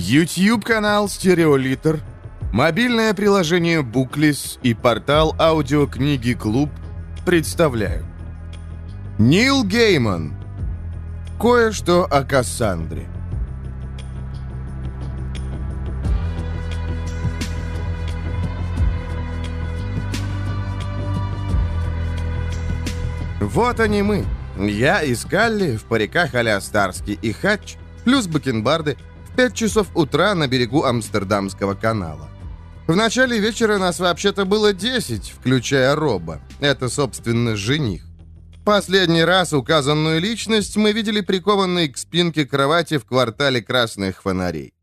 YouTube-канал «Стереолитр», мобильное приложение «Буклис» и портал аудиокниги «Клуб» представляют. Нил Гейман. Кое-что о Кассандре. Вот они мы. Я и Скалли в париках а Старский и Хатч, плюс бакенбарды, 5 часов утра на берегу Амстердамского канала. В начале вечера нас вообще-то было 10, включая Роба. Это, собственно, жених. Последний раз указанную личность мы видели прикованной к спинке кровати в квартале красных фонарей.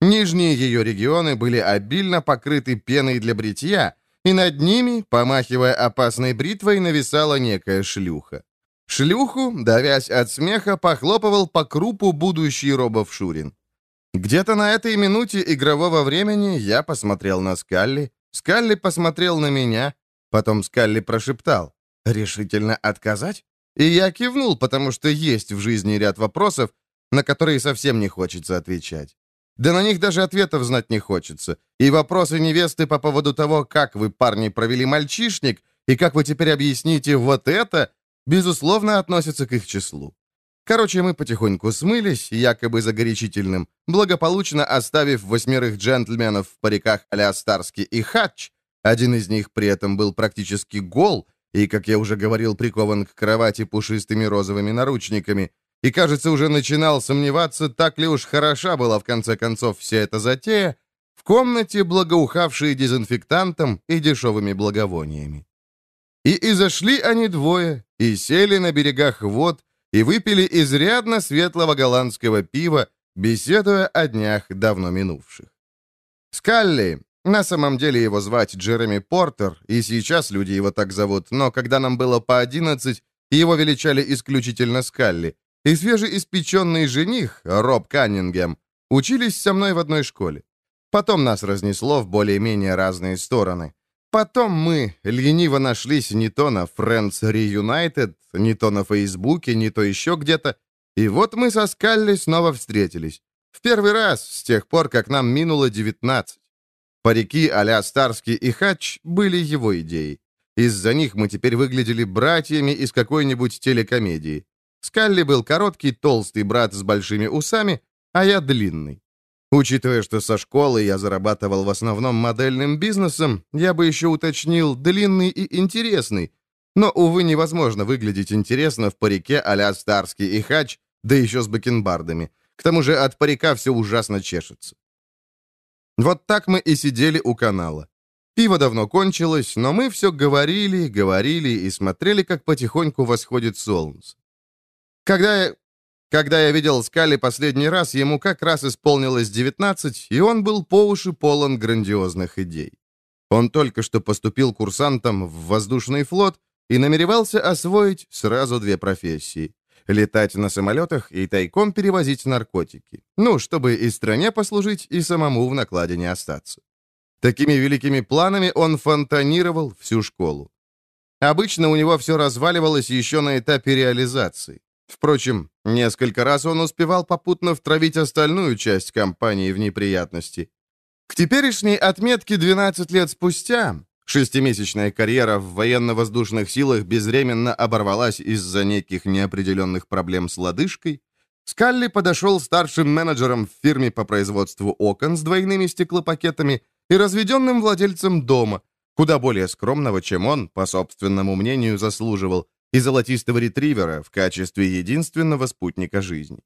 Нижние ее регионы были обильно покрыты пеной для бритья, и над ними, помахивая опасной бритвой, нависала некая шлюха. Шлюху, давясь от смеха, похлопывал по крупу будущий Робов Шурин. Где-то на этой минуте игрового времени я посмотрел на Скалли, Скалли посмотрел на меня, потом Скалли прошептал «Решительно отказать?» И я кивнул, потому что есть в жизни ряд вопросов, на которые совсем не хочется отвечать. Да на них даже ответов знать не хочется. И вопросы невесты по поводу того, как вы, парни, провели мальчишник, и как вы теперь объясните вот это, безусловно, относятся к их числу. Короче, мы потихоньку смылись, якобы загорячительным, благополучно оставив восьмерых джентльменов в париках а Старски и Хатч. Один из них при этом был практически гол и, как я уже говорил, прикован к кровати пушистыми розовыми наручниками, и, кажется, уже начинал сомневаться, так ли уж хороша была в конце концов вся эта затея, в комнате, благоухавшие дезинфектантом и дешевыми благовониями. И изошли они двое, и сели на берегах вод, и выпили изрядно светлого голландского пива, беседуя о днях давно минувших. Скалли, на самом деле его звать Джереми Портер, и сейчас люди его так зовут, но когда нам было по одиннадцать, его величали исключительно Скалли, и свежеиспеченный жених, Роб Каннингем, учились со мной в одной школе. Потом нас разнесло в более-менее разные стороны. Потом мы лениво нашлись не то на Friends Reunited, не то на Фейсбуке, не то еще где-то, и вот мы со Скалли снова встретились. В первый раз с тех пор, как нам минуло 19. Парики а Старский и Хач были его идеей. Из-за них мы теперь выглядели братьями из какой-нибудь телекомедии. Скалли был короткий, толстый брат с большими усами, а я длинный. Учитывая, что со школы я зарабатывал в основном модельным бизнесом, я бы еще уточнил длинный и интересный. Но, увы, невозможно выглядеть интересно в парике а Старский и Хач, да еще с бакенбардами. К тому же от парика все ужасно чешется. Вот так мы и сидели у канала. Пиво давно кончилось, но мы все говорили, говорили и смотрели, как потихоньку восходит солнце. Когда я, когда я видел Скали последний раз, ему как раз исполнилось 19, и он был по уши полон грандиозных идей. Он только что поступил курсантом в воздушный флот и намеревался освоить сразу две профессии — летать на самолетах и тайком перевозить наркотики. Ну, чтобы и стране послужить, и самому в накладе не остаться. Такими великими планами он фонтанировал всю школу. Обычно у него все разваливалось еще на этапе реализации. Впрочем, несколько раз он успевал попутно втравить остальную часть компании в неприятности. К теперешней отметке 12 лет спустя шестимесячная карьера в военно-воздушных силах безвременно оборвалась из-за неких неопределенных проблем с лодыжкой, Скалли подошел старшим менеджером в фирме по производству окон с двойными стеклопакетами и разведенным владельцем дома, куда более скромного, чем он, по собственному мнению, заслуживал, и золотистого ретривера в качестве единственного спутника жизни.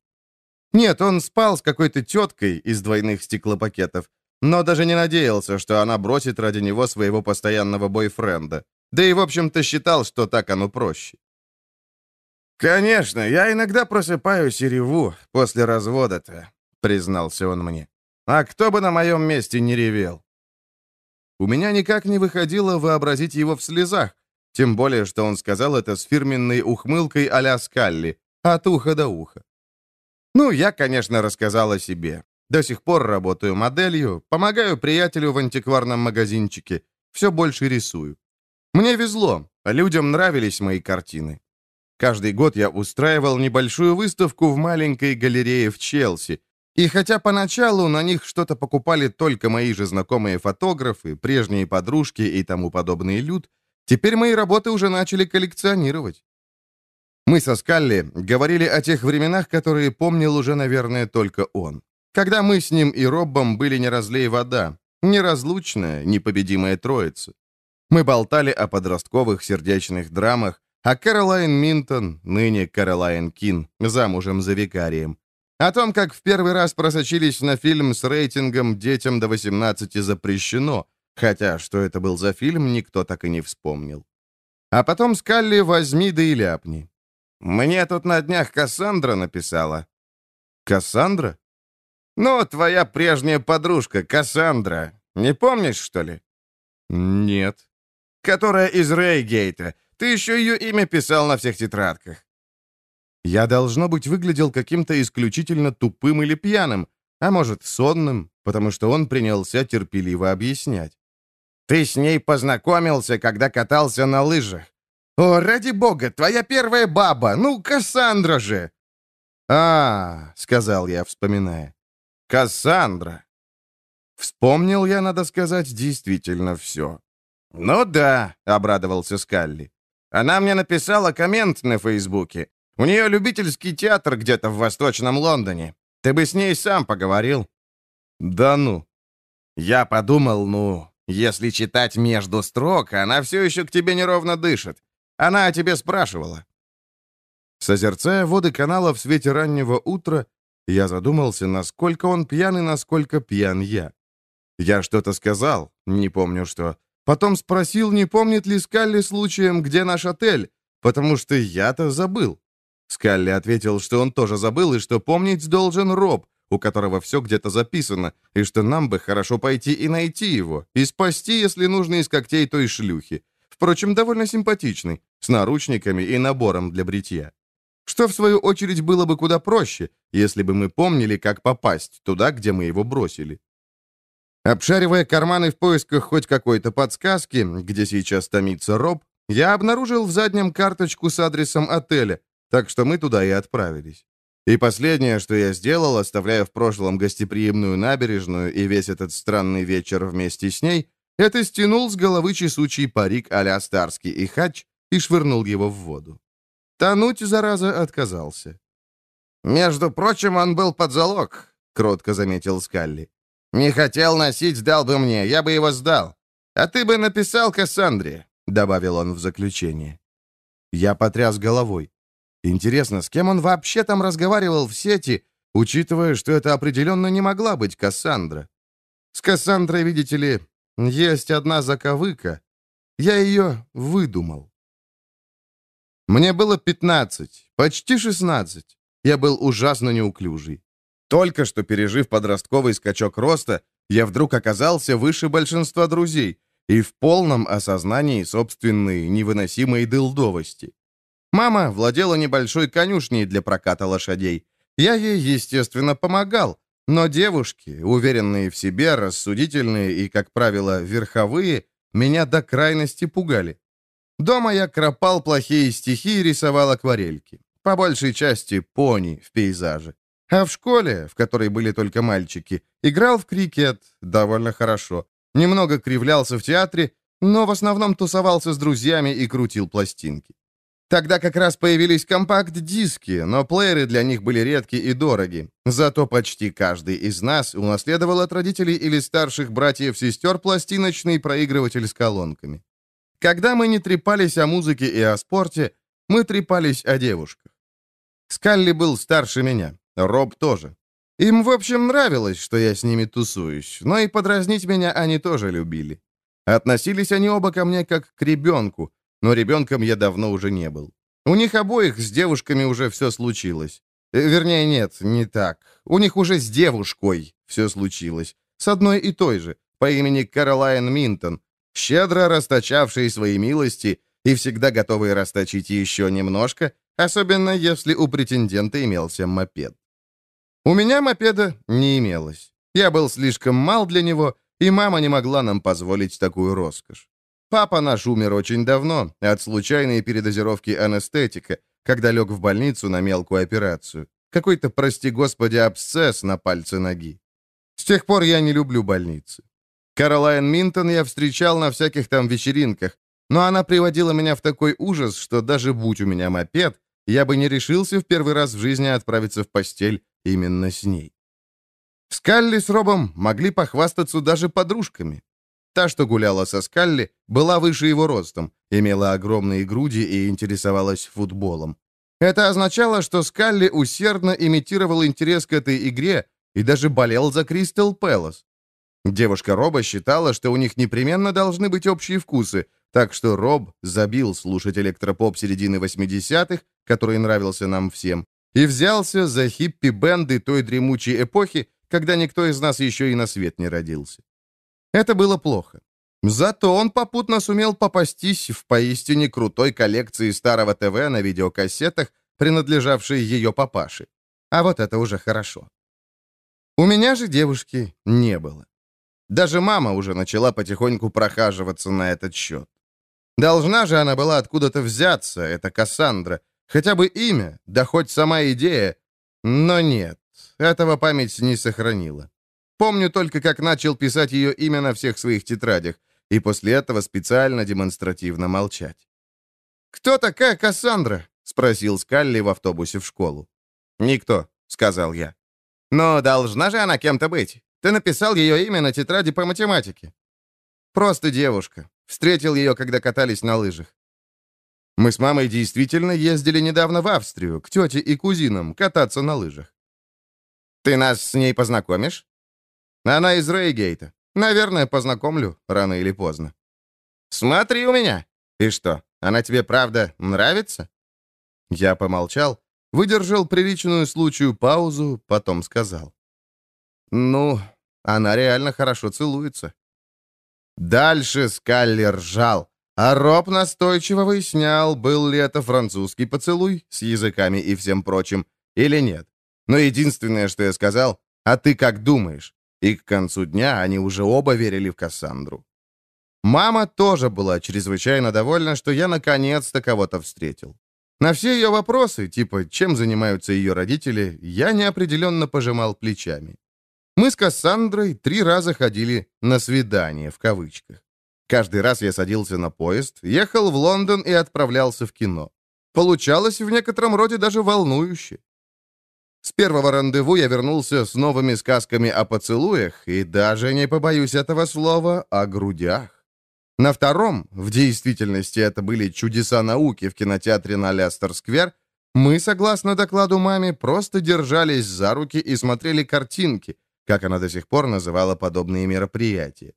Нет, он спал с какой-то теткой из двойных стеклопакетов, но даже не надеялся, что она бросит ради него своего постоянного бойфренда. Да и, в общем-то, считал, что так оно проще. «Конечно, я иногда просыпаюсь и реву после развода-то», — признался он мне. «А кто бы на моем месте не ревел?» У меня никак не выходило вообразить его в слезах, тем более, что он сказал это с фирменной ухмылкой а-ля Скалли, от уха до уха. Ну, я, конечно, рассказал о себе. До сих пор работаю моделью, помогаю приятелю в антикварном магазинчике, все больше рисую. Мне везло, людям нравились мои картины. Каждый год я устраивал небольшую выставку в маленькой галерее в Челси, И хотя поначалу на них что-то покупали только мои же знакомые фотографы, прежние подружки и тому подобный люд, теперь мои работы уже начали коллекционировать. Мы со Скалли говорили о тех временах, которые помнил уже, наверное, только он. Когда мы с ним и Роббом были не разлей вода, неразлучная, непобедимая троица. Мы болтали о подростковых сердечных драмах, а Кэролайн Минтон, ныне Кэролайн Кин, замужем за викарием. О том, как в первый раз просочились на фильм с рейтингом «Детям до 18 запрещено», хотя что это был за фильм, никто так и не вспомнил. А потом Скалли возьми да и ляпни. «Мне тут на днях Кассандра написала». «Кассандра?» «Ну, твоя прежняя подружка, Кассандра. Не помнишь, что ли?» «Нет» которая из Рейгейта. Ты еще ее имя писал на всех тетрадках». Я, должно быть, выглядел каким-то исключительно тупым или пьяным, а может, сонным, потому что он принялся терпеливо объяснять. «Ты с ней познакомился, когда катался на лыжах. О, ради бога, твоя первая баба, ну, Кассандра же!» «А, — сказал я, вспоминая, — Кассандра!» Вспомнил я, надо сказать, действительно все. «Ну да», — обрадовался Скалли. «Она мне написала коммент на Фейсбуке. У нее любительский театр где-то в Восточном Лондоне. Ты бы с ней сам поговорил». «Да ну». Я подумал, ну, если читать между строк, она все еще к тебе неровно дышит. Она о тебе спрашивала». Созерцая воды канала в свете раннего утра, я задумался, насколько он пьян и насколько пьян я. Я что-то сказал, не помню что, Потом спросил, не помнит ли Скалли случаем, где наш отель, потому что я-то забыл. Скалли ответил, что он тоже забыл и что помнить должен Роб, у которого все где-то записано, и что нам бы хорошо пойти и найти его, и спасти, если нужно, из когтей той шлюхи. Впрочем, довольно симпатичный, с наручниками и набором для бритья. Что, в свою очередь, было бы куда проще, если бы мы помнили, как попасть туда, где мы его бросили. Обшаривая карманы в поисках хоть какой-то подсказки, где сейчас томится Роб, я обнаружил в заднем карточку с адресом отеля, так что мы туда и отправились. И последнее, что я сделал, оставляя в прошлом гостеприимную набережную и весь этот странный вечер вместе с ней, это стянул с головы чесучий парик а Старский и Хач и швырнул его в воду. Тонуть, зараза, отказался. «Между прочим, он был под залог», — кротко заметил Скалли. «Не хотел носить, дал бы мне, я бы его сдал. А ты бы написал Кассандре», — добавил он в заключение. Я потряс головой. Интересно, с кем он вообще там разговаривал в сети, учитывая, что это определенно не могла быть Кассандра? С Кассандрой, видите ли, есть одна заковыка. Я ее выдумал. Мне было 15, почти 16. Я был ужасно неуклюжий. Только что пережив подростковый скачок роста, я вдруг оказался выше большинства друзей и в полном осознании собственной невыносимой дылдовости. Мама владела небольшой конюшней для проката лошадей. Я ей, естественно, помогал, но девушки, уверенные в себе, рассудительные и, как правило, верховые, меня до крайности пугали. Дома я кропал плохие стихи и рисовал акварельки. По большей части пони в пейзаже. А в школе, в которой были только мальчики, играл в крикет довольно хорошо. Немного кривлялся в театре, но в основном тусовался с друзьями и крутил пластинки. Тогда как раз появились компакт-диски, но плееры для них были редки и дороги. Зато почти каждый из нас унаследовал от родителей или старших братьев-сестер пластиночный проигрыватель с колонками. Когда мы не трепались о музыке и о спорте, мы трепались о девушках. Скалли был старше меня. Роб тоже. Им, в общем, нравилось, что я с ними тусуюсь, но и подразнить меня они тоже любили. Относились они оба ко мне как к ребенку, но ребенком я давно уже не был. У них обоих с девушками уже все случилось. Э, вернее, нет, не так. У них уже с девушкой все случилось. С одной и той же, по имени Каролайн Минтон, щедро расточавшей свои милости и всегда готовой расточить еще немножко, особенно если у претендента имелся мопед. У меня мопеда не имелось. Я был слишком мал для него, и мама не могла нам позволить такую роскошь. Папа наш умер очень давно, от случайной передозировки анестетика, когда лег в больницу на мелкую операцию. Какой-то, прости господи, абсцесс на пальце ноги. С тех пор я не люблю больницы. Каролайн Минтон я встречал на всяких там вечеринках, но она приводила меня в такой ужас, что даже будь у меня мопед, я бы не решился в первый раз в жизни отправиться в постель именно с ней. Скалли с Робом могли похвастаться даже подружками. Та, что гуляла со Скалли, была выше его ростом, имела огромные груди и интересовалась футболом. Это означало, что Скалли усердно имитировал интерес к этой игре и даже болел за Кристал Пэлас. Девушка Роба считала, что у них непременно должны быть общие вкусы, так что Роб забил слушать электропоп середины 80-х, который нравился нам всем, и взялся за хиппи-бенды той дремучей эпохи, когда никто из нас еще и на свет не родился. Это было плохо. Зато он попутно сумел попастись в поистине крутой коллекции старого ТВ на видеокассетах, принадлежавшей ее папаше. А вот это уже хорошо. У меня же девушки не было. Даже мама уже начала потихоньку прохаживаться на этот счет. Должна же она была откуда-то взяться, эта Кассандра. Хотя бы имя, да хоть сама идея. Но нет, этого память не сохранила. Помню только, как начал писать ее имя на всех своих тетрадях, и после этого специально демонстративно молчать. «Кто такая Кассандра?» — спросил Скалли в автобусе в школу. «Никто», — сказал я. «Но должна же она кем-то быть. Ты написал ее имя на тетради по математике». «Просто девушка. Встретил ее, когда катались на лыжах. Мы с мамой действительно ездили недавно в Австрию, к тете и кузинам, кататься на лыжах. Ты нас с ней познакомишь? Она из Рейгейта. Наверное, познакомлю, рано или поздно. Смотри у меня. И что, она тебе правда нравится? Я помолчал, выдержал приличную случаю паузу, потом сказал. Ну, она реально хорошо целуется. Дальше Скалли ржал, а Роб настойчиво выяснял, был ли это французский поцелуй с языками и всем прочим, или нет. Но единственное, что я сказал, «А ты как думаешь?» И к концу дня они уже оба верили в Кассандру. Мама тоже была чрезвычайно довольна, что я наконец-то кого-то встретил. На все ее вопросы, типа «чем занимаются ее родители?», я неопределенно пожимал плечами. Мы с Кассандрой три раза ходили на «свидание» в кавычках. Каждый раз я садился на поезд, ехал в Лондон и отправлялся в кино. Получалось в некотором роде даже волнующе. С первого рандеву я вернулся с новыми сказками о поцелуях и даже, не побоюсь этого слова, о грудях. На втором, в действительности это были чудеса науки в кинотеатре на Лестер-сквер, мы, согласно докладу маме, просто держались за руки и смотрели картинки, как она до сих пор называла подобные мероприятия.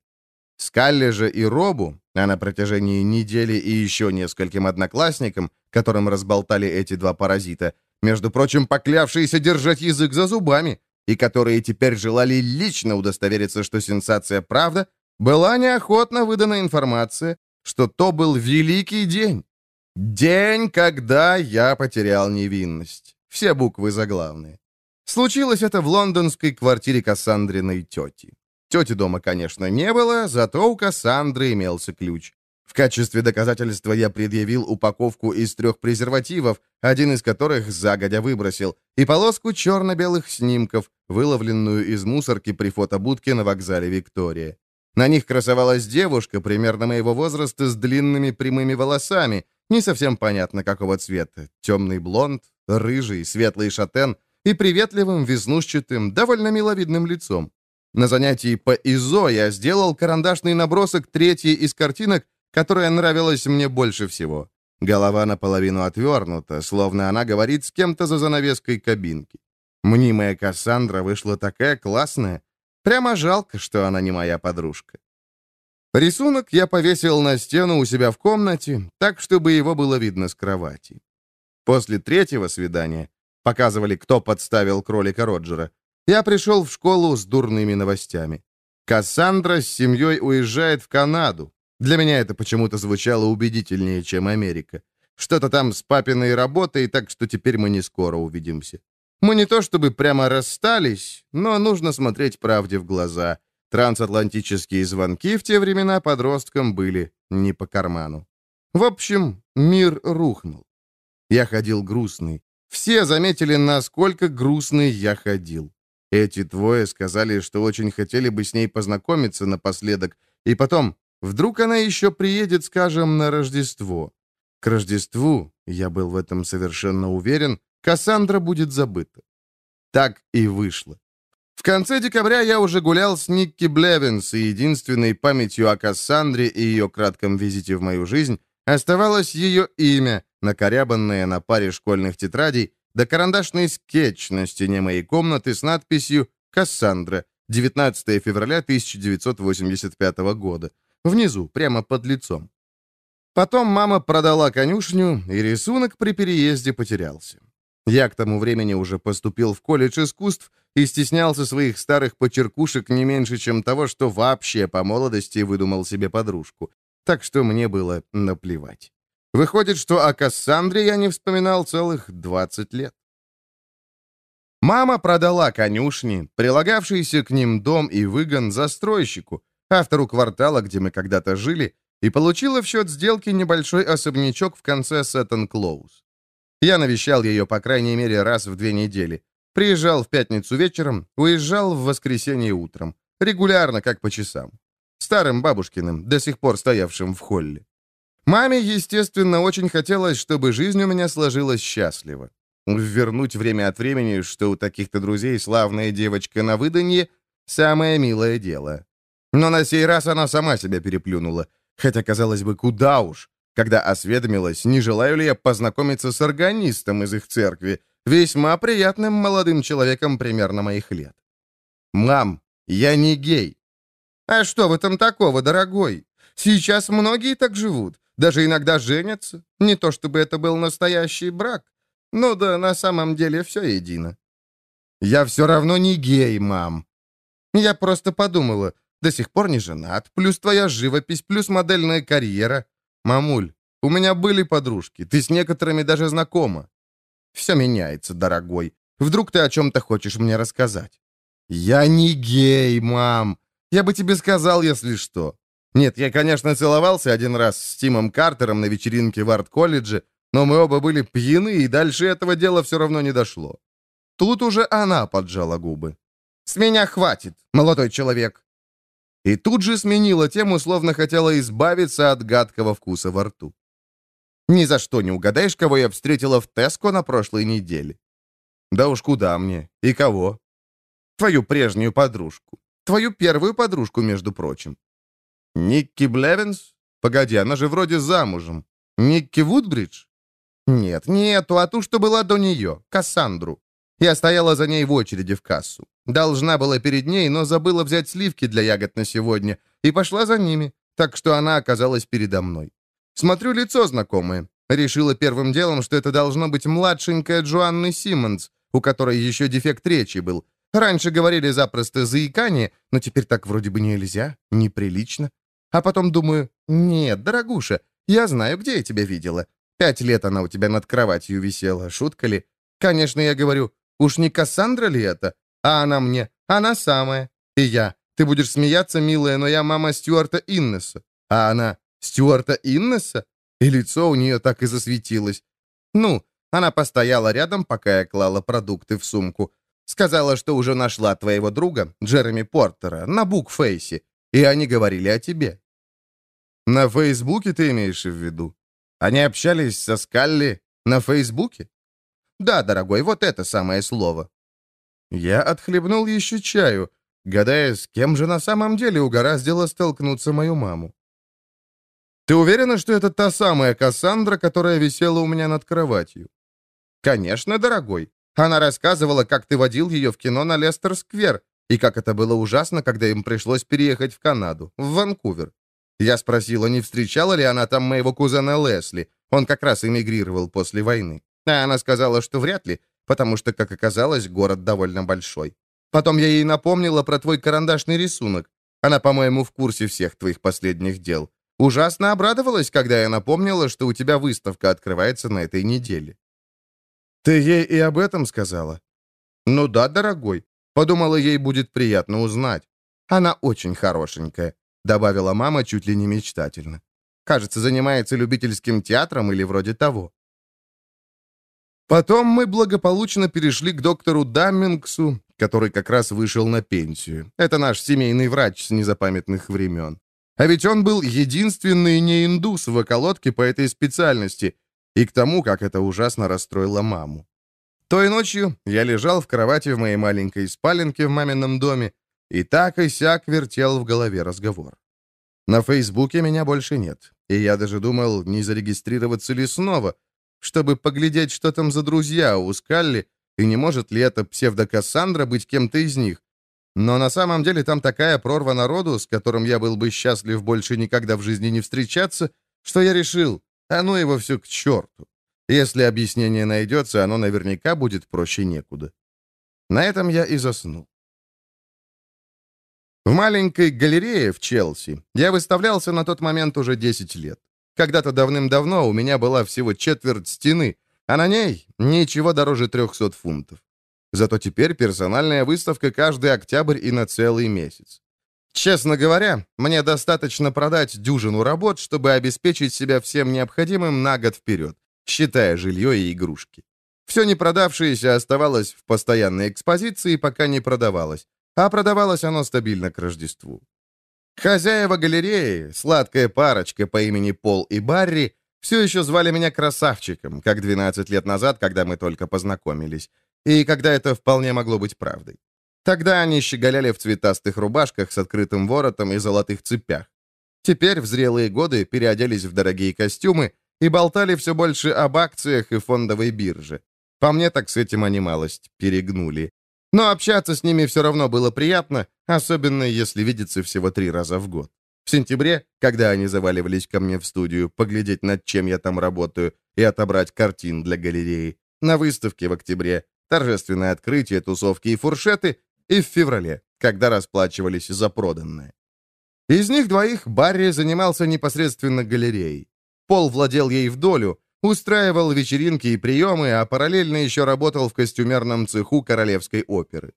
Скалли же и Робу, а на протяжении недели и еще нескольким одноклассникам, которым разболтали эти два паразита, между прочим, поклявшиеся держать язык за зубами, и которые теперь желали лично удостовериться, что сенсация правда, была неохотно выдана информация, что то был великий день. День, когда я потерял невинность. Все буквы заглавные. Случилось это в лондонской квартире Кассандриной тети. Тети дома, конечно, не было, зато у Кассандры имелся ключ. В качестве доказательства я предъявил упаковку из трех презервативов, один из которых загодя выбросил, и полоску черно-белых снимков, выловленную из мусорки при фотобудке на вокзале Виктория. На них красовалась девушка примерно моего возраста с длинными прямыми волосами, не совсем понятно какого цвета, темный блонд, рыжий, светлый шатен и приветливым, веснушчатым, довольно миловидным лицом. На занятии по ИЗО я сделал карандашный набросок третьей из картинок, которая нравилась мне больше всего. Голова наполовину отвернута, словно она говорит с кем-то за занавеской кабинки. Мнимая Кассандра вышла такая классная. Прямо жалко, что она не моя подружка. Рисунок я повесил на стену у себя в комнате, так, чтобы его было видно с кровати. После третьего свидания показывали, кто подставил кролика Роджера. Я пришел в школу с дурными новостями. Кассандра с семьей уезжает в Канаду. Для меня это почему-то звучало убедительнее, чем Америка. Что-то там с папиной работой, так что теперь мы не скоро увидимся. Мы не то чтобы прямо расстались, но нужно смотреть правде в глаза. Трансатлантические звонки в те времена подросткам были не по карману. В общем, мир рухнул. Я ходил грустный, Все заметили, насколько грустный я ходил. Эти двое сказали, что очень хотели бы с ней познакомиться напоследок, и потом, вдруг она еще приедет, скажем, на Рождество. К Рождеству, я был в этом совершенно уверен, Кассандра будет забыта. Так и вышло. В конце декабря я уже гулял с Никки Блевинс, и единственной памятью о Кассандре и ее кратком визите в мою жизнь оставалось ее имя, накорябанное на паре школьных тетрадей, да карандашный скетч на стене моей комнаты с надписью «Кассандра», 19 февраля 1985 года. Внизу, прямо под лицом. Потом мама продала конюшню, и рисунок при переезде потерялся. Я к тому времени уже поступил в колледж искусств и стеснялся своих старых почеркушек не меньше, чем того, что вообще по молодости выдумал себе подружку. Так что мне было наплевать. Выходит, что о Кассандре я не вспоминал целых 20 лет. Мама продала конюшни, прилагавшийся к ним дом и выгон застройщику, автору квартала, где мы когда-то жили, и получила в счет сделки небольшой особнячок в конце Сеттон-Клоуз. Я навещал ее, по крайней мере, раз в две недели. Приезжал в пятницу вечером, уезжал в воскресенье утром. Регулярно, как по часам. Старым бабушкиным, до сих пор стоявшим в холле. Маме, естественно, очень хотелось, чтобы жизнь у меня сложилась счастливо. Вернуть время от времени, что у таких-то друзей славная девочка на выданье — самое милое дело. Но на сей раз она сама себя переплюнула. Хотя, казалось бы, куда уж когда осведомилась, не желаю ли я познакомиться с органистом из их церкви, весьма приятным молодым человеком примерно моих лет. «Мам, я не гей». «А что в этом такого, дорогой? Сейчас многие так живут, даже иногда женятся. Не то чтобы это был настоящий брак. Ну да на самом деле все едино». «Я все равно не гей, мам». «Я просто подумала, до сих пор не женат, плюс твоя живопись, плюс модельная карьера. «Мамуль, у меня были подружки, ты с некоторыми даже знакома». «Все меняется, дорогой. Вдруг ты о чем-то хочешь мне рассказать?» «Я не гей, мам. Я бы тебе сказал, если что. Нет, я, конечно, целовался один раз с Тимом Картером на вечеринке в арт-колледже, но мы оба были пьяны, и дальше этого дела все равно не дошло. Тут уже она поджала губы. «С меня хватит, молодой человек. И тут же сменила тему, словно хотела избавиться от гадкого вкуса во рту. «Ни за что не угадаешь, кого я встретила в Теско на прошлой неделе». «Да уж куда мне? И кого?» «Твою прежнюю подружку. Твою первую подружку, между прочим». «Никки Блевинс? Погоди, она же вроде замужем. Никки Вудбридж?» «Нет, не эту, а ту, что была до нее, Кассандру. Я стояла за ней в очереди в кассу. Должна была перед ней, но забыла взять сливки для ягод на сегодня и пошла за ними, так что она оказалась передо мной. Смотрю, лицо знакомое. Решила первым делом, что это должно быть младшенькая Джоанны Симмонс, у которой еще дефект речи был. Раньше говорили запросто заикание, но теперь так вроде бы нельзя, неприлично. А потом думаю, нет, дорогуша, я знаю, где я тебя видела. Пять лет она у тебя над кроватью висела, шутка ли? Конечно, я говорю, Уж не Кассандра ли это? А она мне, она самая. И я. Ты будешь смеяться, милая, но я мама Стюарта Иннеса. А она Стюарта Иннеса? И лицо у нее так и засветилось. Ну, она постояла рядом, пока я клала продукты в сумку. Сказала, что уже нашла твоего друга, Джереми Портера, на букфейсе, и они говорили о тебе. На Фейсбуке ты имеешь в виду? Они общались со Скалли на Фейсбуке? Да, дорогой, вот это самое слово. Я отхлебнул еще чаю, гадая, с кем же на самом деле угораздило столкнуться мою маму. Ты уверена, что это та самая Кассандра, которая висела у меня над кроватью? Конечно, дорогой. Она рассказывала, как ты водил ее в кино на Лестер-сквер, и как это было ужасно, когда им пришлось переехать в Канаду, в Ванкувер. Я спросила, не встречала ли она там моего кузена Лесли. Он как раз эмигрировал после войны. А она сказала, что вряд ли, потому что, как оказалось, город довольно большой. Потом я ей напомнила про твой карандашный рисунок. Она, по-моему, в курсе всех твоих последних дел. Ужасно обрадовалась, когда я напомнила, что у тебя выставка открывается на этой неделе. Ты ей и об этом сказала? Ну да, дорогой. Подумала, ей будет приятно узнать. Она очень хорошенькая, добавила мама чуть ли не мечтательно. Кажется, занимается любительским театром или вроде того. Потом мы благополучно перешли к доктору Даммингсу, который как раз вышел на пенсию. Это наш семейный врач с незапамятных времен. А ведь он был единственный не индус в околотке по этой специальности, и к тому, как это ужасно расстроило маму. Той ночью я лежал в кровати в моей маленькой спаленке в мамином доме, и так и сяк вертел в голове разговор. На Фейсбуке меня больше нет, и я даже думал, не зарегистрироваться ли снова, чтобы поглядеть, что там за друзья у Скалли, и не может ли эта псевдокассандра быть кем-то из них. Но на самом деле там такая прорва народу, с которым я был бы счастлив больше никогда в жизни не встречаться, что я решил, а ну его все к черту. Если объяснение найдется, оно наверняка будет проще некуда. На этом я и заснул. В маленькой галерее в Челси я выставлялся на тот момент уже 10 лет. Когда-то давным-давно у меня была всего четверть стены, а на ней ничего дороже 300 фунтов. Зато теперь персональная выставка каждый октябрь и на целый месяц. Честно говоря, мне достаточно продать дюжину работ, чтобы обеспечить себя всем необходимым на год вперед, считая жилье и игрушки. Все не продавшееся оставалось в постоянной экспозиции, пока не продавалось, а продавалось оно стабильно к Рождеству. Хозяева галереи, сладкая парочка по имени Пол и Барри, все еще звали меня красавчиком, как 12 лет назад, когда мы только познакомились, и когда это вполне могло быть правдой. Тогда они щеголяли в цветастых рубашках с открытым воротом и золотых цепях. Теперь в зрелые годы переоделись в дорогие костюмы и болтали все больше об акциях и фондовой бирже. По мне так с этим они малость перегнули. Но общаться с ними все равно было приятно, особенно если видеться всего три раза в год. В сентябре, когда они заваливались ко мне в студию, поглядеть, над чем я там работаю, и отобрать картин для галереи. На выставке в октябре, торжественное открытие, тусовки и фуршеты, и в феврале, когда расплачивались за проданное. Из них двоих Барри занимался непосредственно галереей. Пол владел ей в долю, устраивал вечеринки и приемы, а параллельно еще работал в костюмерном цеху Королевской оперы.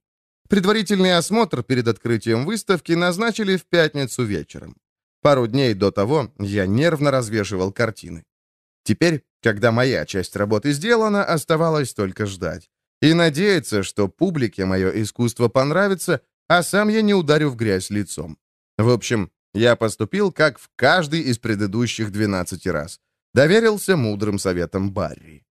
Предварительный осмотр перед открытием выставки назначили в пятницу вечером. Пару дней до того я нервно развешивал картины. Теперь, когда моя часть работы сделана, оставалось только ждать. И надеяться, что публике мое искусство понравится, а сам я не ударю в грязь лицом. В общем, я поступил, как в каждый из предыдущих 12 раз. Доверился мудрым советам Барри.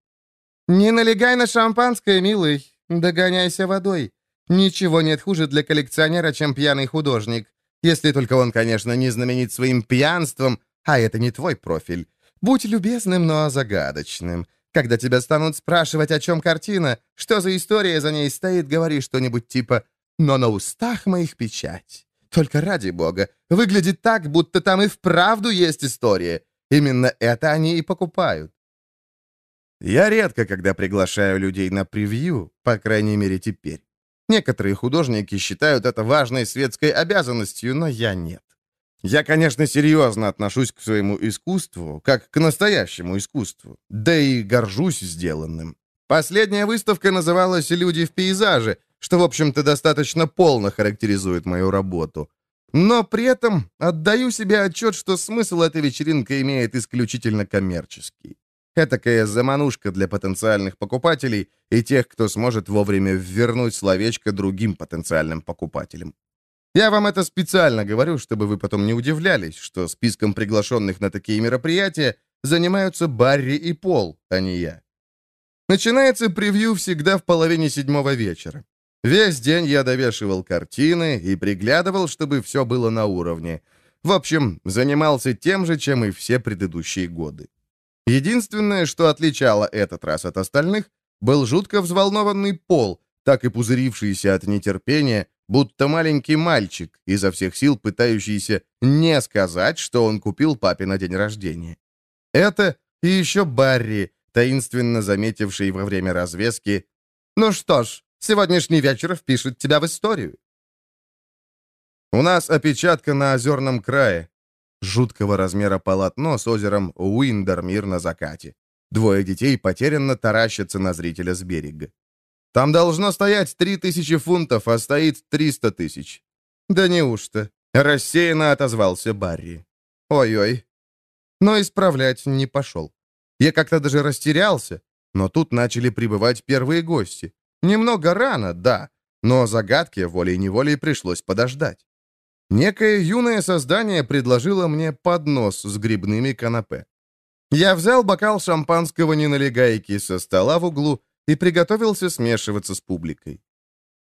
«Не налегай на шампанское, милый. Догоняйся водой. Ничего нет хуже для коллекционера, чем пьяный художник. Если только он, конечно, не знаменит своим пьянством, а это не твой профиль. Будь любезным, но загадочным. Когда тебя станут спрашивать, о чем картина, что за история за ней стоит, говори что-нибудь типа «но на устах моих печать». Только ради бога, выглядит так, будто там и вправду есть история. Именно это они и покупают. Я редко когда приглашаю людей на превью, по крайней мере теперь. Некоторые художники считают это важной светской обязанностью, но я нет. Я, конечно, серьезно отношусь к своему искусству, как к настоящему искусству, да и горжусь сделанным. Последняя выставка называлась «Люди в пейзаже», что, в общем-то, достаточно полно характеризует мою работу. Но при этом отдаю себе отчет, что смысл этой вечеринки имеет исключительно коммерческий. Этакая заманушка для потенциальных покупателей и тех, кто сможет вовремя вернуть словечко другим потенциальным покупателям. Я вам это специально говорю, чтобы вы потом не удивлялись, что списком приглашенных на такие мероприятия занимаются Барри и Пол, а не я. Начинается превью всегда в половине седьмого вечера. Весь день я довешивал картины и приглядывал, чтобы все было на уровне. В общем, занимался тем же, чем и все предыдущие годы. Единственное, что отличало этот раз от остальных, был жутко взволнованный Пол, так и пузырившийся от нетерпения, будто маленький мальчик, изо всех сил пытающийся не сказать, что он купил папе на день рождения. Это и еще Барри, таинственно заметивший во время развески «Ну что ж, сегодняшний вечер впишет тебя в историю». У нас опечатка на озерном крае, Жуткого размера полотно с озером Уиндермир на закате. Двое детей потерянно таращатся на зрителя с берега. Там должно стоять три тысячи фунтов, а стоит триста тысяч. Да неужто? Рассеянно отозвался Барри. Ой-ой. Но исправлять не пошел. Я как-то даже растерялся. Но тут начали прибывать первые гости. Немного рано, да, но загадке волей-неволей пришлось подождать. Некое юное создание предложило мне поднос с грибными канапе. Я взял бокал шампанского неналегайки со стола в углу и приготовился смешиваться с публикой.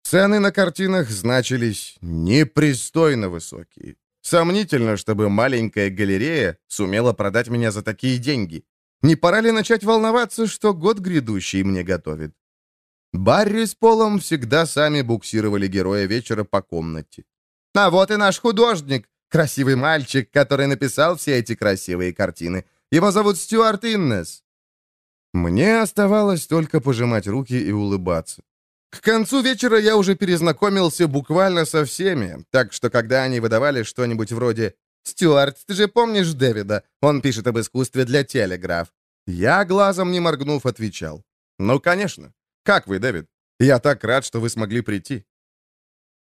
Цены на картинах значились непристойно высокие. Сомнительно, чтобы маленькая галерея сумела продать меня за такие деньги. Не пора ли начать волноваться, что год грядущий мне готовит? Барри с Полом всегда сами буксировали героя вечера по комнате. А вот и наш художник, красивый мальчик, который написал все эти красивые картины. Его зовут Стюарт Иннес. Мне оставалось только пожимать руки и улыбаться. К концу вечера я уже перезнакомился буквально со всеми, так что когда они выдавали что-нибудь вроде «Стюарт, ты же помнишь Дэвида? Он пишет об искусстве для телеграф». Я, глазом не моргнув, отвечал. «Ну, конечно. Как вы, Дэвид? Я так рад, что вы смогли прийти».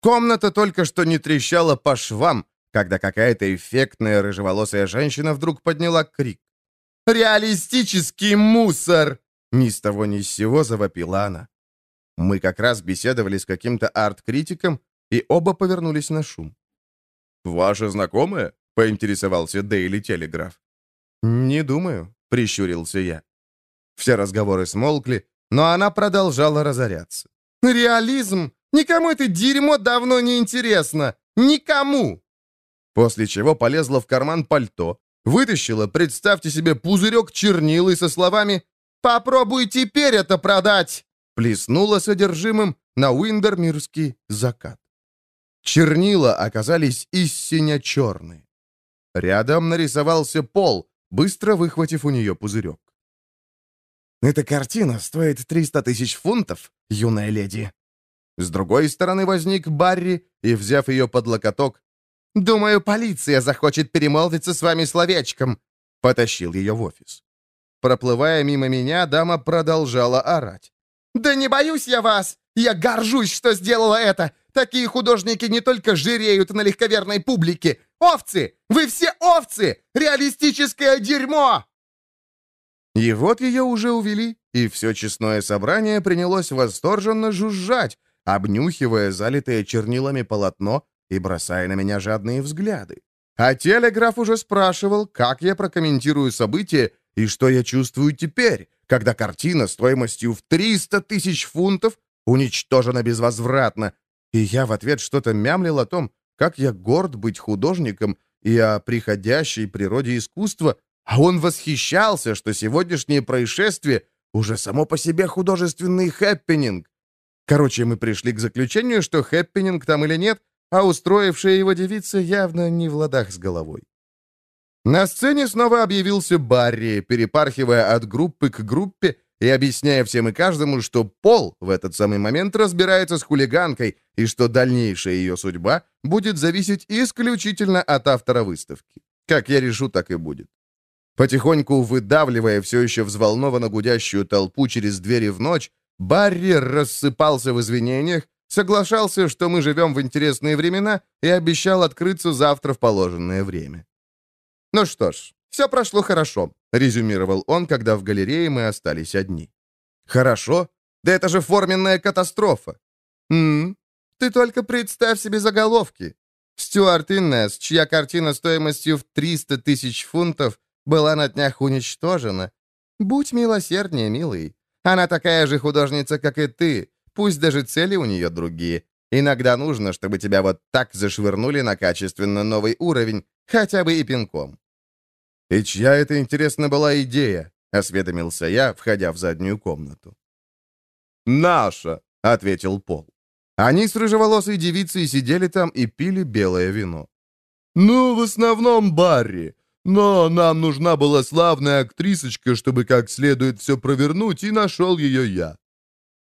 Комната только что не трещала по швам, когда какая-то эффектная рыжеволосая женщина вдруг подняла крик. «Реалистический мусор!» Ни с того ни с сего завопила она. Мы как раз беседовали с каким-то арт-критиком, и оба повернулись на шум. «Ваша знакомая?» — поинтересовался Дейли Телеграф. «Не думаю», — прищурился я. Все разговоры смолкли, но она продолжала разоряться. «Реализм! Никому это дерьмо давно не интересно! Никому!» После чего полезла в карман пальто, вытащила, представьте себе, пузырек чернилы со словами «Попробуй теперь это продать!» плеснула содержимым на Уиндермирский закат. Чернила оказались истинно черные. Рядом нарисовался пол, быстро выхватив у нее пузырек. «Эта картина стоит 300 тысяч фунтов, юная леди». С другой стороны возник Барри и, взяв ее под локоток, «Думаю, полиция захочет перемолвиться с вами словечком», потащил ее в офис. Проплывая мимо меня, дама продолжала орать. «Да не боюсь я вас! Я горжусь, что сделала это! Такие художники не только жиреют на легковерной публике! Овцы! Вы все овцы! Реалистическое дерьмо!» И вот ее уже увели, и все честное собрание принялось восторженно жужжать, обнюхивая залитое чернилами полотно и бросая на меня жадные взгляды. А телеграф уже спрашивал, как я прокомментирую события и что я чувствую теперь, когда картина стоимостью в 300 тысяч фунтов уничтожена безвозвратно, и я в ответ что-то мямлил о том, как я горд быть художником и о преходящей природе искусства, а он восхищался, что сегодняшнее происшествие уже само по себе художественный хэппенинг. Короче, мы пришли к заключению, что хэппенинг там или нет, а устроившая его девица явно не в ладах с головой. На сцене снова объявился Барри, перепархивая от группы к группе и объясняя всем и каждому, что Пол в этот самый момент разбирается с хулиганкой и что дальнейшая ее судьба будет зависеть исключительно от автора выставки. Как я решу, так и будет. Потихоньку выдавливая все еще взволнованно гудящую толпу через двери в ночь, Барри рассыпался в извинениях, соглашался, что мы живем в интересные времена и обещал открыться завтра в положенное время. «Ну что ж, все прошло хорошо», — резюмировал он, когда в галерее мы остались одни. «Хорошо? Да это же форменная катастрофа!» «М ты только представь себе заголовки. Стюарт Иннес, чья картина стоимостью в 300 тысяч фунтов была на днях уничтожена. Будь милосерднее, милый. Она такая же художница, как и ты, пусть даже цели у нее другие. Иногда нужно, чтобы тебя вот так зашвырнули на качественно новый уровень, хотя бы и пинком. «И чья это, интересно, была идея?» — осведомился я, входя в заднюю комнату. «Наша!» — ответил Пол. Они с рыжеволосой девицей сидели там и пили белое вино. «Ну, в основном Барри. Но нам нужна была славная актрисочка, чтобы как следует все провернуть, и нашел ее я».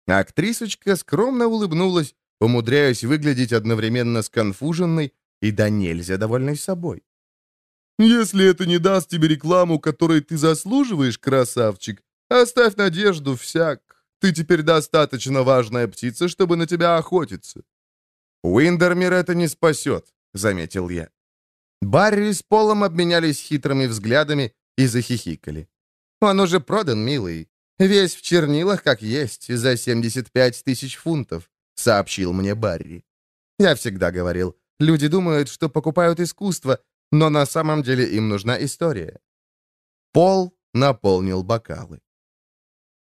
Актрисочка скромно улыбнулась, умудряясь выглядеть одновременно сконфуженной и да нельзя довольной собой. Если это не даст тебе рекламу, которой ты заслуживаешь, красавчик, оставь надежду всяк. Ты теперь достаточно важная птица, чтобы на тебя охотиться». «Уиндермир это не спасет», — заметил я. Барри с Полом обменялись хитрыми взглядами и захихикали. «Он уже продан, милый. Весь в чернилах, как есть, за 75 тысяч фунтов», — сообщил мне Барри. «Я всегда говорил, люди думают, что покупают искусство, но на самом деле им нужна история». Пол наполнил бокалы.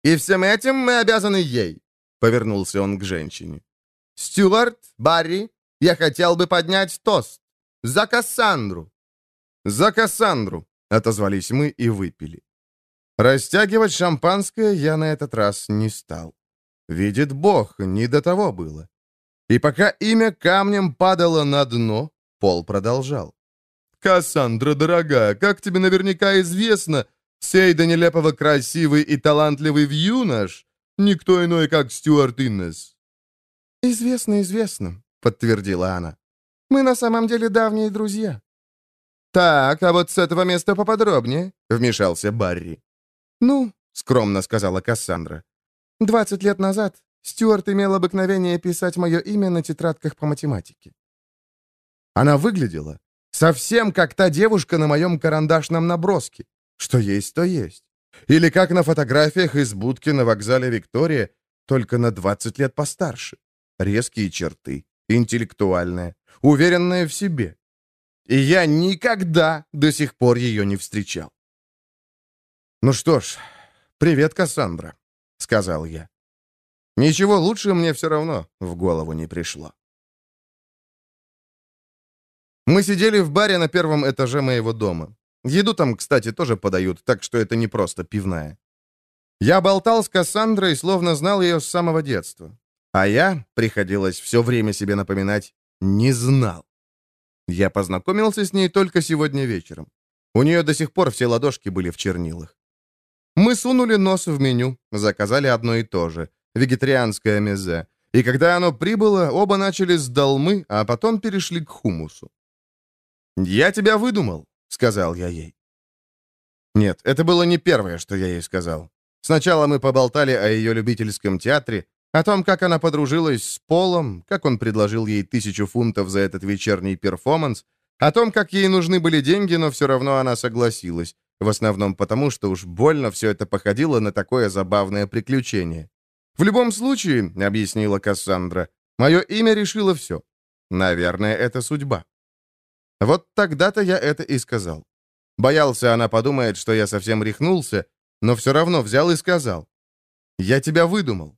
«И всем этим мы обязаны ей», — повернулся он к женщине. «Стюарт, Барри, я хотел бы поднять тост. За Кассандру!» «За Кассандру!» — отозвались мы и выпили. Растягивать шампанское я на этот раз не стал. Видит Бог, не до того было. И пока имя камнем падало на дно, Пол продолжал. «Кассандра, дорогая, как тебе наверняка известно, сей до нелепого красивый и талантливый вьюнош — никто иной, как Стюарт Иннес». «Известно, известно», — подтвердила она. «Мы на самом деле давние друзья». «Так, а вот с этого места поподробнее», — вмешался Барри. «Ну», — скромно сказала Кассандра, — «двадцать лет назад Стюарт имел обыкновение писать мое имя на тетрадках по математике». Она выглядела совсем как та девушка на моем карандашном наброске. Что есть, то есть. Или как на фотографиях из будки на вокзале Виктория, только на 20 лет постарше. Резкие черты, интеллектуальная, уверенная в себе. И я никогда до сих пор ее не встречал. «Ну что ж, привет, Кассандра», — сказал я. Ничего лучше мне все равно в голову не пришло. Мы сидели в баре на первом этаже моего дома. Еду там, кстати, тоже подают, так что это не просто пивная. Я болтал с Кассандрой, словно знал ее с самого детства. А я, приходилось все время себе напоминать, не знал. Я познакомился с ней только сегодня вечером. У нее до сих пор все ладошки были в чернилах. Мы сунули нос в меню, заказали одно и то же — вегетарианское мезе. И когда оно прибыло, оба начали с долмы, а потом перешли к хумусу. «Я тебя выдумал», — сказал я ей. Нет, это было не первое, что я ей сказал. Сначала мы поболтали о ее любительском театре, о том, как она подружилась с Полом, как он предложил ей тысячу фунтов за этот вечерний перформанс, о том, как ей нужны были деньги, но все равно она согласилась, в основном потому, что уж больно все это походило на такое забавное приключение. «В любом случае», — объяснила Кассандра, — «мое имя решило все. Наверное, это судьба». Вот тогда-то я это и сказал. Боялся, она подумает, что я совсем рехнулся, но все равно взял и сказал. «Я тебя выдумал».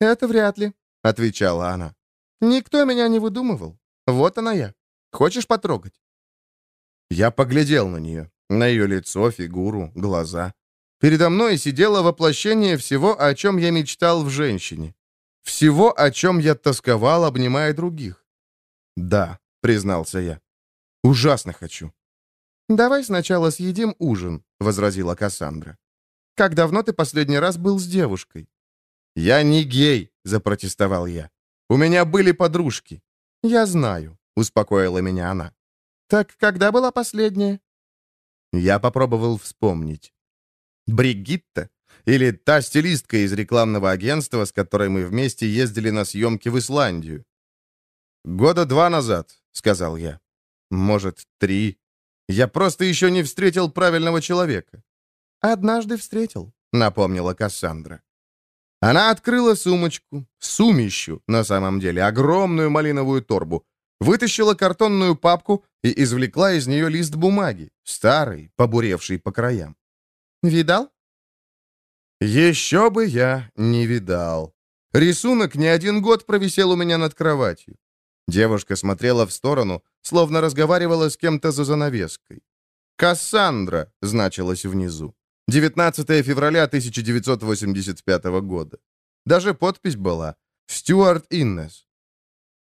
«Это вряд ли», — отвечала она. «Никто меня не выдумывал. Вот она я. Хочешь потрогать?» Я поглядел на нее. На ее лицо, фигуру, глаза. Передо мной сидело воплощение всего, о чем я мечтал в женщине. Всего, о чем я тосковал, обнимая других. «Да», — признался я. «Ужасно хочу». «Давай сначала съедим ужин», — возразила Кассандра. «Как давно ты последний раз был с девушкой?» «Я не гей», — запротестовал я. «У меня были подружки». «Я знаю», — успокоила меня она. «Так когда была последняя?» Я попробовал вспомнить. Бригитта? Или та стилистка из рекламного агентства, с которой мы вместе ездили на съемки в Исландию? «Года два назад», — сказал я. «Может, три. Я просто еще не встретил правильного человека». «Однажды встретил», — напомнила Кассандра. Она открыла сумочку, сумищу, на самом деле, огромную малиновую торбу, вытащила картонную папку и извлекла из нее лист бумаги, старый, побуревший по краям. «Видал?» «Еще бы я не видал. Рисунок не один год провисел у меня над кроватью». Девушка смотрела в сторону, словно разговаривала с кем-то за занавеской. «Кассандра» значилось внизу. 19 февраля 1985 года. Даже подпись была «Стюарт Иннес».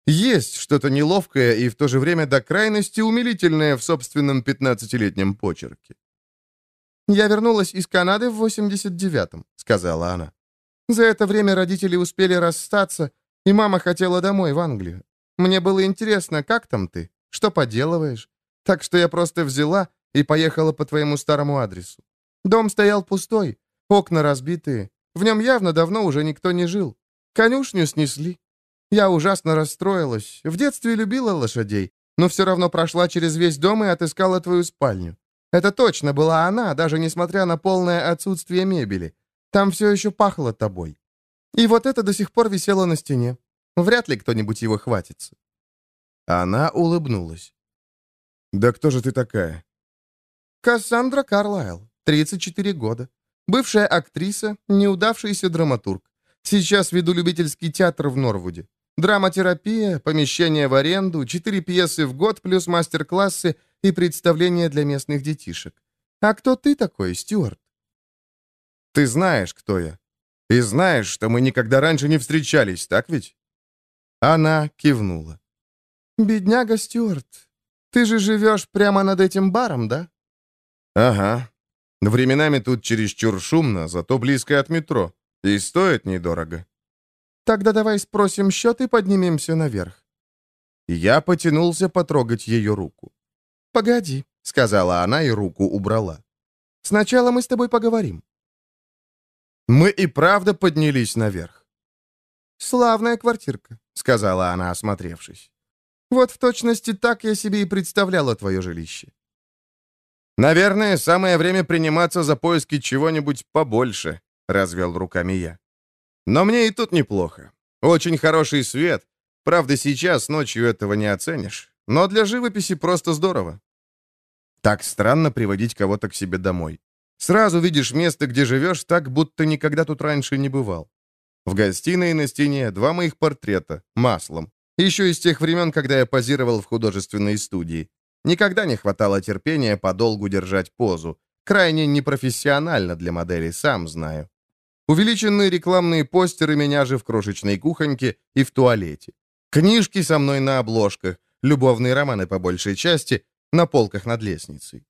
Есть что-то неловкое и в то же время до крайности умилительное в собственном 15-летнем почерке. «Я вернулась из Канады в 89-м», — сказала она. «За это время родители успели расстаться, и мама хотела домой, в Англию. Мне было интересно, как там ты, что поделываешь. Так что я просто взяла и поехала по твоему старому адресу. Дом стоял пустой, окна разбитые, в нем явно давно уже никто не жил. Конюшню снесли, я ужасно расстроилась. В детстве любила лошадей, но все равно прошла через весь дом и отыскала твою спальню. Это точно была она, даже несмотря на полное отсутствие мебели. Там все еще пахло тобой. И вот это до сих пор висело на стене. Вряд ли кто-нибудь его хватится». Она улыбнулась. «Да кто же ты такая?» «Кассандра Карлайл, 34 года. Бывшая актриса, неудавшийся драматург. Сейчас веду любительский театр в Норвуде. Драмотерапия, помещение в аренду, четыре пьесы в год плюс мастер-классы и представления для местных детишек. А кто ты такой, Стюарт? Ты знаешь, кто я. И знаешь, что мы никогда раньше не встречались, так ведь? Она кивнула. Бедняга Стюарт, ты же живешь прямо над этим баром, да? Ага. Временами тут чересчур шумно, зато близко от метро. И стоит недорого. Тогда давай спросим счет и поднимемся наверх. Я потянулся потрогать ее руку. «Погоди», — сказала она и руку убрала. «Сначала мы с тобой поговорим». Мы и правда поднялись наверх. «Славная квартирка», — сказала она, осмотревшись. «Вот в точности так я себе и представляла твое жилище». «Наверное, самое время приниматься за поиски чего-нибудь побольше», — развел руками я. «Но мне и тут неплохо. Очень хороший свет. Правда, сейчас ночью этого не оценишь. Но для живописи просто здорово. Так странно приводить кого-то к себе домой. Сразу видишь место, где живешь, так, будто никогда тут раньше не бывал. В гостиной на стене два моих портрета, маслом. Еще из тех времен, когда я позировал в художественной студии. Никогда не хватало терпения подолгу держать позу. Крайне непрофессионально для модели, сам знаю. Увеличенные рекламные постеры меня же в крошечной кухоньке и в туалете. Книжки со мной на обложках, любовные романы по большей части, на полках над лестницей.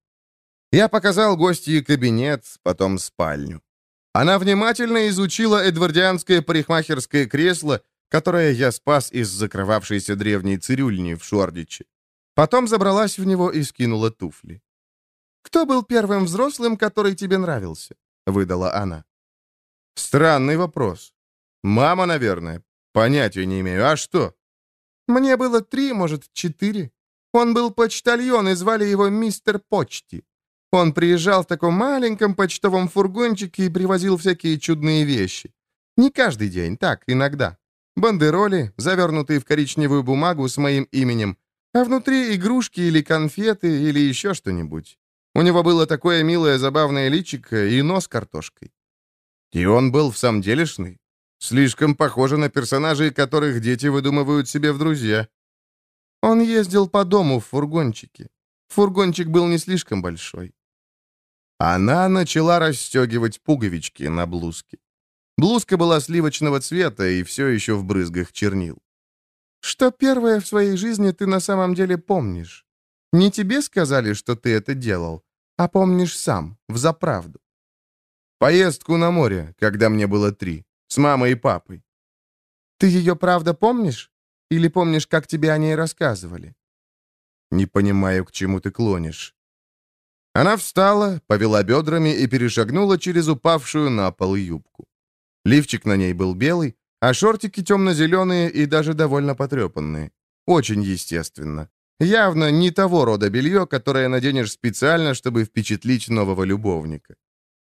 Я показал гостье кабинет, потом спальню. Она внимательно изучила эдвардианское парикмахерское кресло, которое я спас из закрывавшейся древней цирюльни в Шордиче. Потом забралась в него и скинула туфли. «Кто был первым взрослым, который тебе нравился?» — выдала она. «Странный вопрос. Мама, наверное. Понятия не имею. А что?» «Мне было три, может, четыре. Он был почтальон, и звали его мистер Почти. Он приезжал в таком маленьком почтовом фургончике и привозил всякие чудные вещи. Не каждый день, так, иногда. Бандероли, завернутые в коричневую бумагу с моим именем, а внутри игрушки или конфеты или еще что-нибудь. У него было такое милое забавное личико и нос картошкой. И он был в самом делешный. Слишком похоже на персонажей, которых дети выдумывают себе в друзья. Он ездил по дому в фургончике. Фургончик был не слишком большой. Она начала расстегивать пуговички на блузке. Блузка была сливочного цвета и все еще в брызгах чернил. «Что первое в своей жизни ты на самом деле помнишь? Не тебе сказали, что ты это делал, а помнишь сам, взаправду?» «Поездку на море, когда мне было три, с мамой и папой». «Ты ее правда помнишь? Или помнишь, как тебе о ней рассказывали?» «Не понимаю, к чему ты клонишь». Она встала, повела бедрами и перешагнула через упавшую на пол юбку. Лифчик на ней был белый, а шортики темно-зеленые и даже довольно потрепанные. Очень естественно. Явно не того рода белье, которое наденешь специально, чтобы впечатлить нового любовника.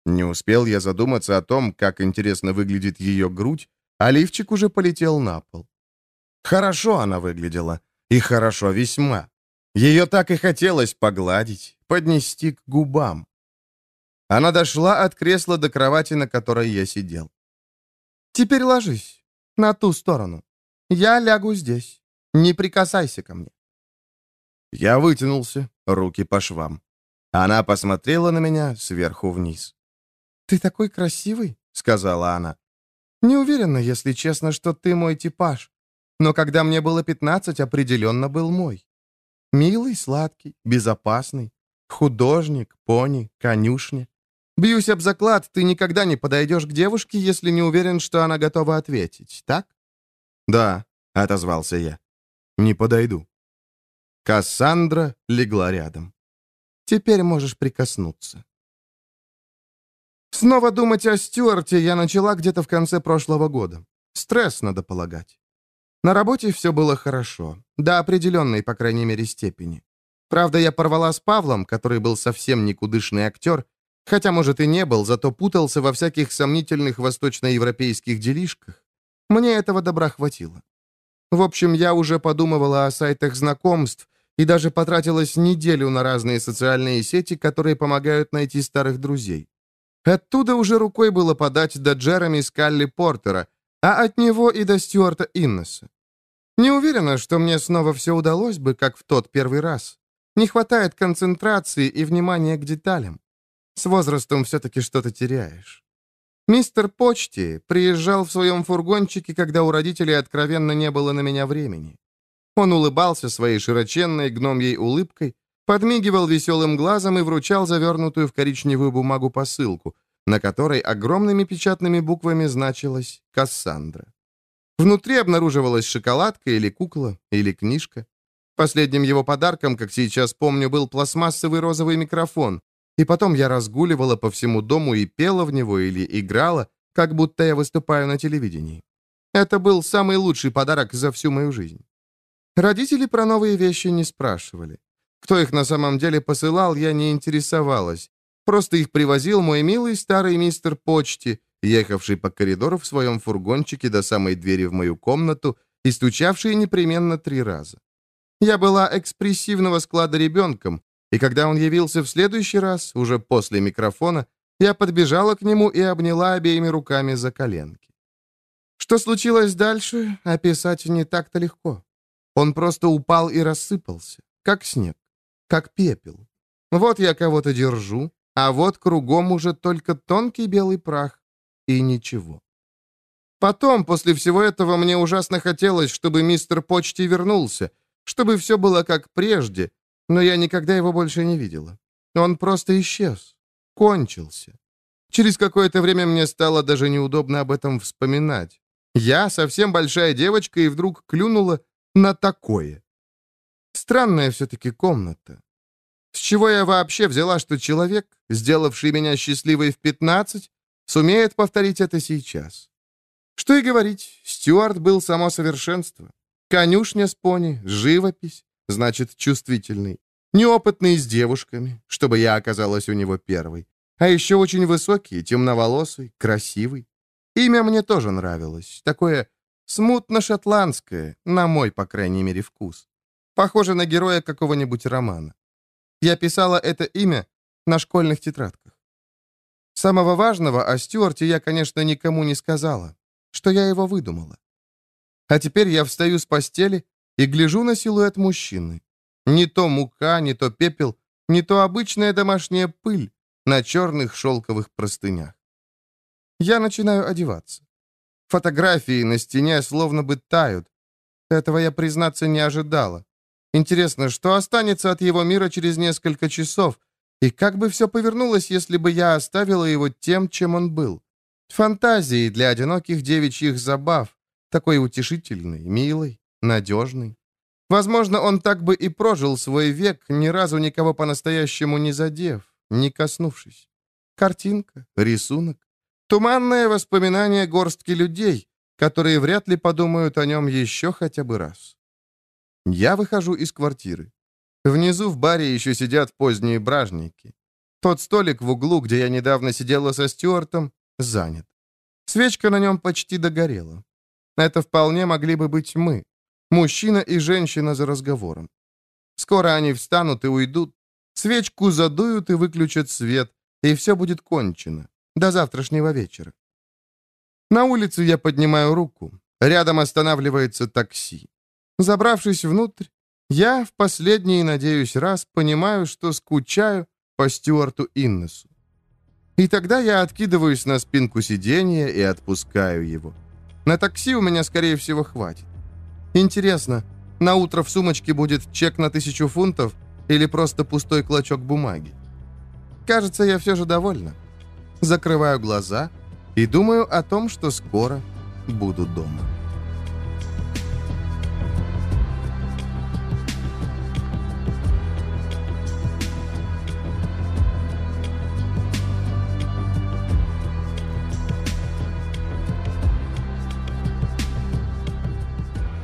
Не успел я задуматься о том, как интересно выглядит ее грудь, а лифчик уже полетел на пол. Хорошо она выглядела. И хорошо весьма. Ее так и хотелось погладить, поднести к губам. Она дошла от кресла до кровати, на которой я сидел. «Теперь ложись. На ту сторону. Я лягу здесь. Не прикасайся ко мне». Я вытянулся, руки по швам. Она посмотрела на меня сверху вниз. «Ты такой красивый», — сказала она. «Не уверена, если честно, что ты мой типаж но когда мне было 15, определенно был мой. Милый, сладкий, безопасный, художник, пони, конюшня. Бьюсь об заклад, ты никогда не подойдешь к девушке, если не уверен, что она готова ответить, так? Да, отозвался я. Не подойду. Кассандра легла рядом. Теперь можешь прикоснуться. Снова думать о Стюарте я начала где-то в конце прошлого года. Стресс, надо полагать. На работе все было хорошо, до определенной, по крайней мере, степени. Правда, я порвала с Павлом, который был совсем никудышный актер, Хотя, может, и не был, зато путался во всяких сомнительных восточноевропейских делишках. Мне этого добра хватило. В общем, я уже подумывала о сайтах знакомств и даже потратилась неделю на разные социальные сети, которые помогают найти старых друзей. Оттуда уже рукой было подать до Джереми Скалли Портера, а от него и до Стюарта Иннеса. Не уверена, что мне снова все удалось бы, как в тот первый раз. Не хватает концентрации и внимания к деталям. С возрастом все-таки что-то теряешь. Мистер Почти приезжал в своем фургончике, когда у родителей откровенно не было на меня времени. Он улыбался своей широченной гномьей улыбкой, подмигивал веселым глазом и вручал завернутую в коричневую бумагу посылку, на которой огромными печатными буквами значилось «Кассандра». Внутри обнаруживалась шоколадка или кукла, или книжка. Последним его подарком, как сейчас помню, был пластмассовый розовый микрофон, и потом я разгуливала по всему дому и пела в него или играла, как будто я выступаю на телевидении. Это был самый лучший подарок за всю мою жизнь. Родители про новые вещи не спрашивали. Кто их на самом деле посылал, я не интересовалась. Просто их привозил мой милый старый мистер Почти, ехавший по коридору в своем фургончике до самой двери в мою комнату и стучавший непременно три раза. Я была экспрессивного склада ребенком, и когда он явился в следующий раз, уже после микрофона, я подбежала к нему и обняла обеими руками за коленки. Что случилось дальше, описать не так-то легко. Он просто упал и рассыпался, как снег, как пепел. Вот я кого-то держу, а вот кругом уже только тонкий белый прах и ничего. Потом, после всего этого, мне ужасно хотелось, чтобы мистер Почти вернулся, чтобы все было как прежде, но я никогда его больше не видела. Он просто исчез. Кончился. Через какое-то время мне стало даже неудобно об этом вспоминать. Я, совсем большая девочка, и вдруг клюнула на такое. Странная все-таки комната. С чего я вообще взяла, что человек, сделавший меня счастливой в 15, сумеет повторить это сейчас? Что и говорить, Стюарт был само совершенство. Конюшня с пони, живопись, значит, чувствительный. Неопытный с девушками, чтобы я оказалась у него первой. А еще очень высокий, темноволосый, красивый. Имя мне тоже нравилось. Такое смутно-шотландское, на мой, по крайней мере, вкус. Похоже на героя какого-нибудь романа. Я писала это имя на школьных тетрадках. Самого важного о Стюарте я, конечно, никому не сказала, что я его выдумала. А теперь я встаю с постели и гляжу на силуэт мужчины. Не то мука, не то пепел, не то обычная домашняя пыль на черных шелковых простынях. Я начинаю одеваться. Фотографии на стене словно бы тают. Этого я, признаться, не ожидала. Интересно, что останется от его мира через несколько часов, и как бы все повернулось, если бы я оставила его тем, чем он был? Фантазией для одиноких девичьих забав, такой утешительный, милый, надежный. Возможно, он так бы и прожил свой век, ни разу никого по-настоящему не задев, не коснувшись. Картинка, рисунок, туманное воспоминание горстки людей, которые вряд ли подумают о нем еще хотя бы раз. Я выхожу из квартиры. Внизу в баре еще сидят поздние бражники. Тот столик в углу, где я недавно сидела со Стюартом, занят. Свечка на нем почти догорела. Это вполне могли бы быть мы. Мужчина и женщина за разговором. Скоро они встанут и уйдут, свечку задуют и выключат свет, и все будет кончено. До завтрашнего вечера. На улице я поднимаю руку. Рядом останавливается такси. Забравшись внутрь, я в последний, надеюсь, раз понимаю, что скучаю по Стюарту Иннесу. И тогда я откидываюсь на спинку сиденья и отпускаю его. На такси у меня, скорее всего, хватит. Интересно, на утро в сумочке будет чек на тысячу фунтов или просто пустой клочок бумаги? Кажется, я все же довольна. Закрываю глаза и думаю о том, что скоро буду дома.